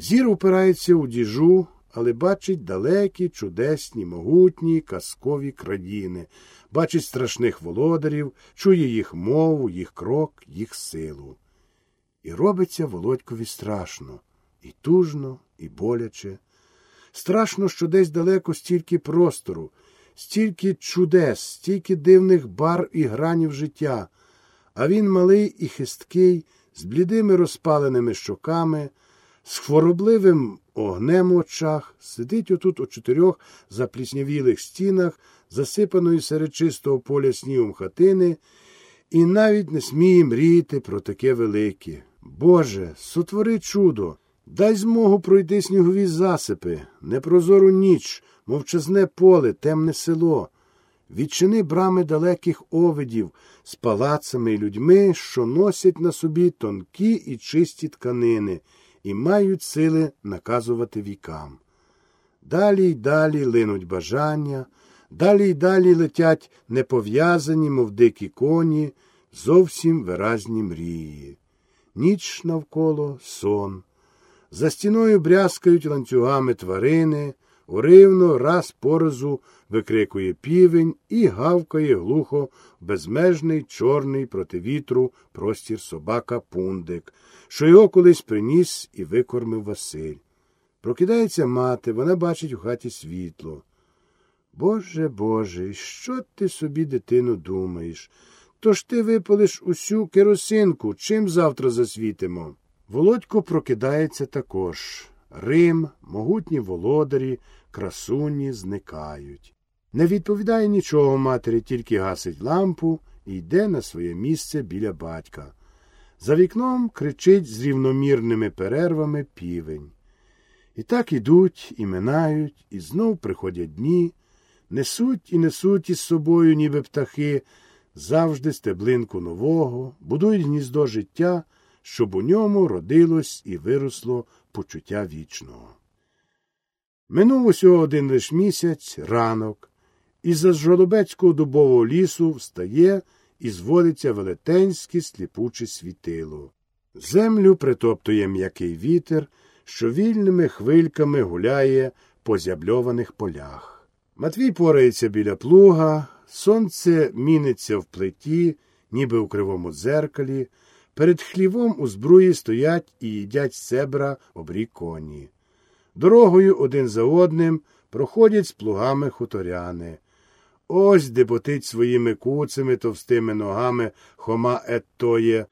Зір упирається у діжу, але бачить далекі, чудесні, могутні, казкові країни, бачить страшних володарів, чує їх мову, їх крок, їх силу. І робиться Володькові страшно, і тужно, і боляче. Страшно, що десь далеко стільки простору, стільки чудес, стільки дивних бар і гранів життя, а він малий і хисткий, з блідими розпаленими щоками, з хворобливим огнем у очах, сидить отут у чотирьох запліснявілих стінах, засипаної серед чистого поля снігом хатини, і навіть не сміє мріяти про таке велике. Боже, сотвори чудо, дай змогу пройти снігові засипи, непрозору ніч, мовчазне поле, темне село. Відчини брами далеких овидів з палацами й людьми, що носять на собі тонкі і чисті тканини і мають сили наказувати вікам. Далі й далі линуть бажання, далі й далі летять непов'язані, мов дикі коні, зовсім виразні мрії. Ніч навколо сон. За стіною брязкають ланцюгами тварини, уривно раз по разу викрикує півень і гавкає глухо безмежний чорний проти вітру простір собака пундик, що його колись приніс і викормив Василь. Прокидається мати, вона бачить у хаті світло. Боже Боже, що ти собі, дитину, думаєш? Тож ти випалиш усю керосинку, чим завтра засвітимо? Володько прокидається також. Рим, могутні володарі, красуні зникають. Не відповідає нічого матері, тільки гасить лампу і йде на своє місце біля батька. За вікном кричить з рівномірними перервами півень. І так ідуть, і минають, і знов приходять дні, несуть і несуть із собою, ніби птахи, завжди стеблинку нового, будують гніздо життя, щоб у ньому родилось і виросло почуття вічного. Минув усього один лиш місяць, ранок, і за жолобецького дубового лісу встає і зводиться велетенське сліпуче світило. Землю притоптує м'який вітер, що вільними хвильками гуляє по зябльованих полях. Матвій порається біля плуга, сонце міниться в плиті, ніби у кривому дзеркалі, перед хлівом у збруї стоять і їдять себра обрі коні. Дорогою один за одним проходять з плугами хуторяни. Ось деботить своїми куцими товстими ногами Хома Еттоє,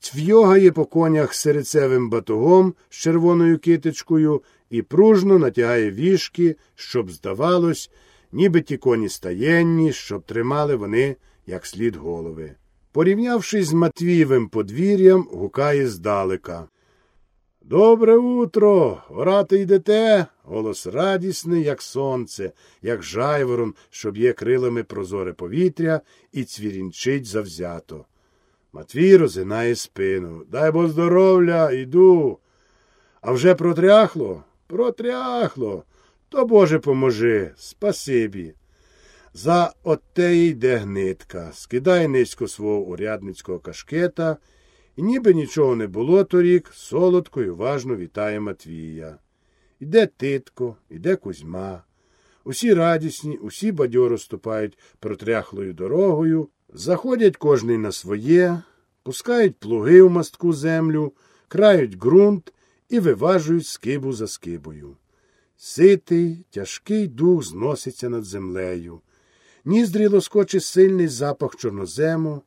цвьогає по конях серцевим батогом з червоною китичкою і пружно натягає вішки, щоб, здавалось, ніби ті коні стаєнні, щоб тримали вони як слід голови. Порівнявшись з Матвієвим подвір'ям, гукає здалека. Добре утро, орати йдете. Голос радісний, як сонце, як жайворон, що б'є крилами прозоре повітря і цвірінчить завзято. Матвій розинає спину. Дай бо здоров'я, йду. А вже протряхло? Протряхло. То, Боже, поможи. Спасибі. За оте йде гнитка, скидає низько свого урядницького кашкета, і ніби нічого не було торік, солодко й уважно вітає Матвія. Іде титко, іде Кузьма. Усі радісні, усі бадьоро ступають протряхлою дорогою, заходять кожний на своє, пускають плуги в мастку землю, крають ґрунт і виважують скибу за скибою. Ситий, тяжкий дух зноситься над землею. Ніздрі лоскоче сильний запах чорнозему,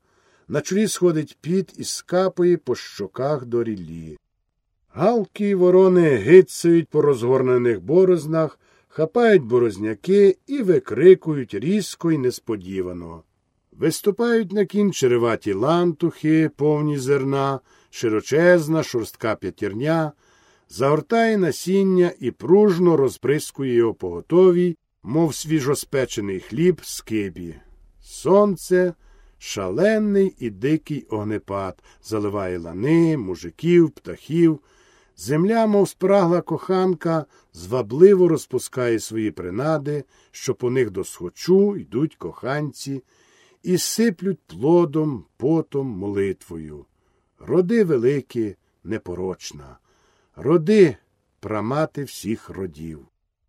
на чолі сходить піт і скапує по щоках до ріллі. Галки й ворони гицають по розгорнених борознах, хапають борозняки і викрикують різко й несподівано. Виступають на кін череваті лантухи, повні зерна, широчезна шорстка п'ятірня, загортає насіння і пружно розприскує його по готовій, мов свіжоспечений хліб скибі. Сонце, шалений і дикий огнепад, заливає лани, мужиків, птахів. Земля, мов спрагла коханка, звабливо розпускає свої принади, що по них до схочу йдуть коханці, і сиплють плодом, потом, молитвою. Роди великі, непорочна. Роди, прамати всіх родів.